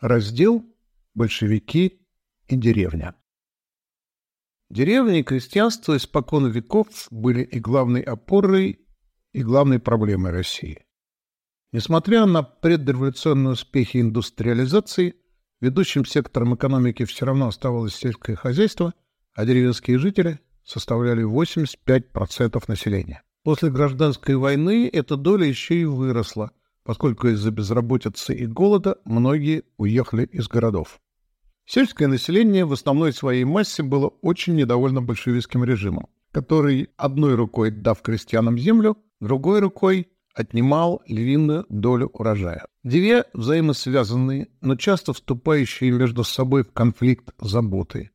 Раздел «Большевики и деревня». Деревни и крестьянство испокон веков были и главной опорой, и главной проблемой России. Несмотря на предреволюционные успехи индустриализации, ведущим сектором экономики все равно оставалось сельское хозяйство, а деревенские жители составляли 85% населения. После гражданской войны эта доля еще и выросла, поскольку из-за безработицы и голода многие уехали из городов. Сельское население в основной своей массе было очень недовольно большевистским режимом, который одной рукой, дав крестьянам землю, другой рукой отнимал львиную долю урожая. Две взаимосвязанные, но часто вступающие между собой в конфликт заботы.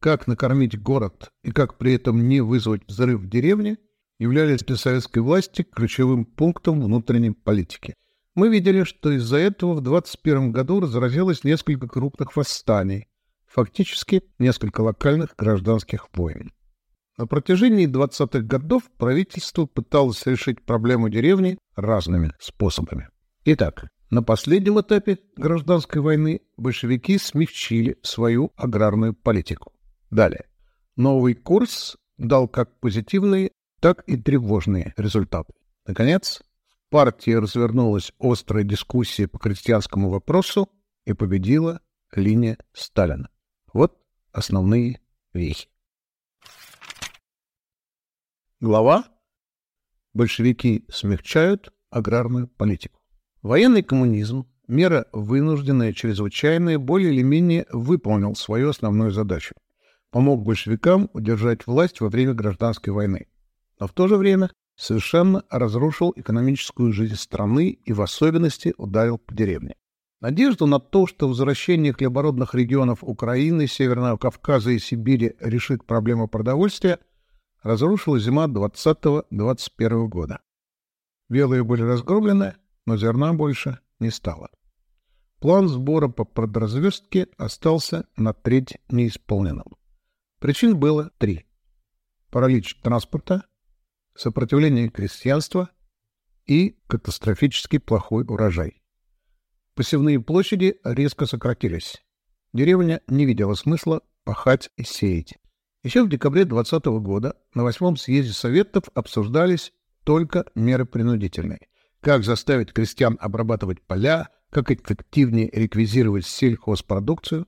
Как накормить город и как при этом не вызвать взрыв в деревне, являлись для советской власти ключевым пунктом внутренней политики – мы видели, что из-за этого в 21 году разразилось несколько крупных восстаний, фактически несколько локальных гражданских войн. На протяжении 20-х годов правительство пыталось решить проблему деревни разными способами. Итак, на последнем этапе гражданской войны большевики смягчили свою аграрную политику. Далее. Новый курс дал как позитивные, так и тревожные результаты. Наконец, партии развернулась острая дискуссия по крестьянскому вопросу и победила линия Сталина. Вот основные вехи. Глава «Большевики смягчают аграрную политику». Военный коммунизм, мера вынужденная, чрезвычайная, более или менее выполнил свою основную задачу. Помог большевикам удержать власть во время гражданской войны. Но в то же время совершенно разрушил экономическую жизнь страны и в особенности ударил по деревне. Надежду на то, что возвращение хлебородных регионов Украины, Северного Кавказа и Сибири решит проблему продовольствия, разрушила зима 20-21 года. Белые были разгромлены, но зерна больше не стало. План сбора по продразверстке остался на треть неисполненным. Причин было три. Паралич транспорта, сопротивление крестьянства и катастрофически плохой урожай. Посевные площади резко сократились. Деревня не видела смысла пахать и сеять. Еще в декабре 2020 года на восьмом съезде Советов обсуждались только меры принудительные. Как заставить крестьян обрабатывать поля, как эффективнее реквизировать сельхозпродукцию.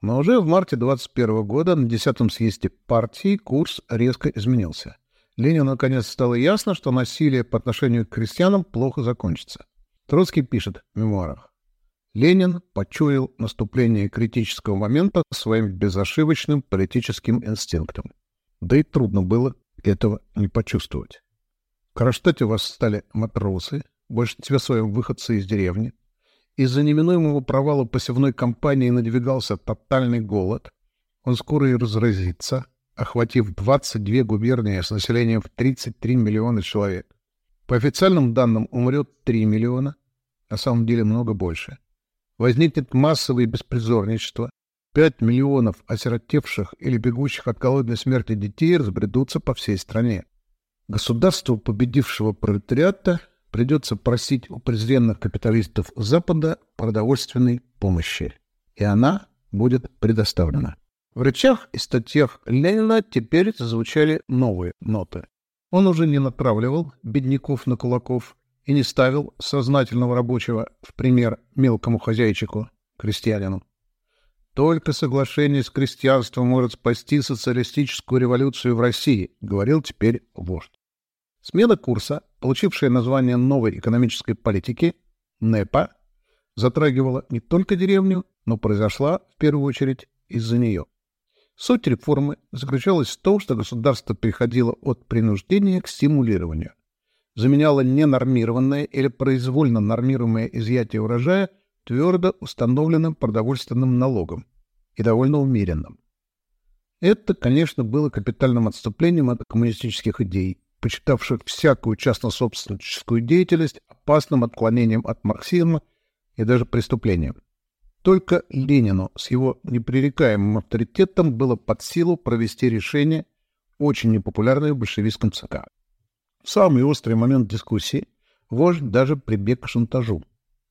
Но уже в марте 2021 года на 10 съезде партии курс резко изменился – Ленину наконец стало ясно, что насилие по отношению к крестьянам плохо закончится. Троцкий пишет в мемуарах. Ленин почуял наступление критического момента своим безошибочным политическим инстинктом. Да и трудно было этого не почувствовать. В Кронштадте восстали матросы, в большинстве своем выходцы из деревни. Из-за неминуемого провала посевной кампании надвигался тотальный голод. Он скоро и разразится — охватив 22 губернии с населением в 33 миллиона человек. По официальным данным умрет 3 миллиона, на самом деле много больше. Возникнет массовое беспризорничество, 5 миллионов осиротевших или бегущих от голодной смерти детей разбредутся по всей стране. Государству победившего пролетариата придется просить у презренных капиталистов Запада продовольственной помощи, и она будет предоставлена. В речах и статьях Ленина теперь зазвучали новые ноты. Он уже не натравливал бедняков на кулаков и не ставил сознательного рабочего в пример мелкому хозяйчику, крестьянину. Только соглашение с крестьянством может спасти социалистическую революцию в России, говорил теперь вождь. Смена курса, получившая название новой экономической политики, НЭПа, затрагивала не только деревню, но произошла, в первую очередь, из-за нее. Суть реформы заключалась в том, что государство переходило от принуждения к стимулированию, заменяло ненормированное или произвольно нормируемое изъятие урожая твердо установленным продовольственным налогом и довольно умеренным. Это, конечно, было капитальным отступлением от коммунистических идей, почитавших всякую частно-собственническую деятельность опасным отклонением от марксизма и даже преступлением. Только Ленину с его непререкаемым авторитетом было под силу провести решение, очень непопулярное в большевистском ЦК. В самый острый момент дискуссии вождь даже прибег к шантажу.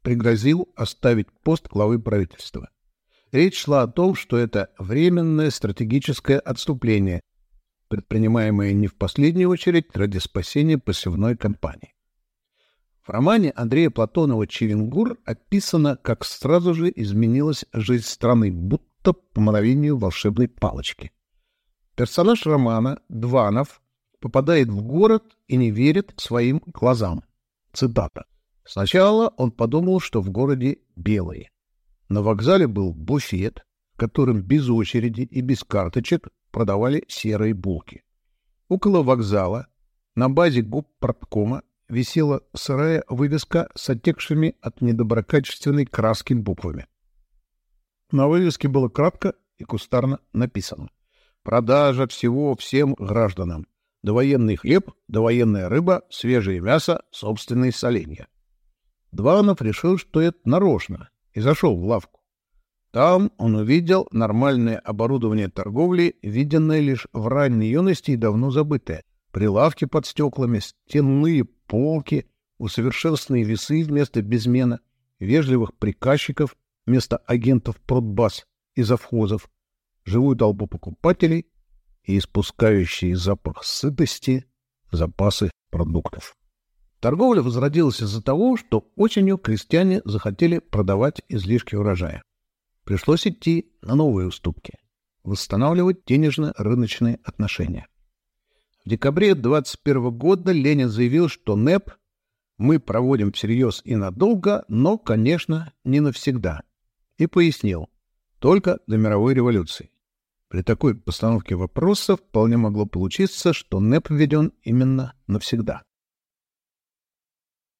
пригрозил оставить пост главы правительства. Речь шла о том, что это временное стратегическое отступление, предпринимаемое не в последнюю очередь ради спасения посевной кампании. В романе Андрея Платонова «Черенгур» описано, как сразу же изменилась жизнь страны, будто по мгновению волшебной палочки. Персонаж романа, Дванов, попадает в город и не верит своим глазам. Цитата. «Сначала он подумал, что в городе белые. На вокзале был буфет, в котором без очереди и без карточек продавали серые булки. Около вокзала на базе губпродкома висела сырая вывеска с отекшими от недоброкачественной краски буквами. На вывеске было кратко и кустарно написано «Продажа всего всем гражданам. Довоенный хлеб, довоенная рыба, свежее мясо, собственные соленья». Дванов решил, что это нарочно, и зашел в лавку. Там он увидел нормальное оборудование торговли, виденное лишь в ранней юности и давно забытое. Прилавки под стеклами, стенные полки, усовершенствованные весы вместо безмена, вежливых приказчиков вместо агентов продбаз и завхозов, живую толпу покупателей и испускающие запах сытости запасы продуктов. Торговля возродилась из-за того, что осенью крестьяне захотели продавать излишки урожая. Пришлось идти на новые уступки, восстанавливать денежно-рыночные отношения. В декабре 21 года Ленин заявил, что НЭП мы проводим всерьез и надолго, но, конечно, не навсегда. И пояснил, только до мировой революции. При такой постановке вопросов вполне могло получиться, что НЭП введен именно навсегда.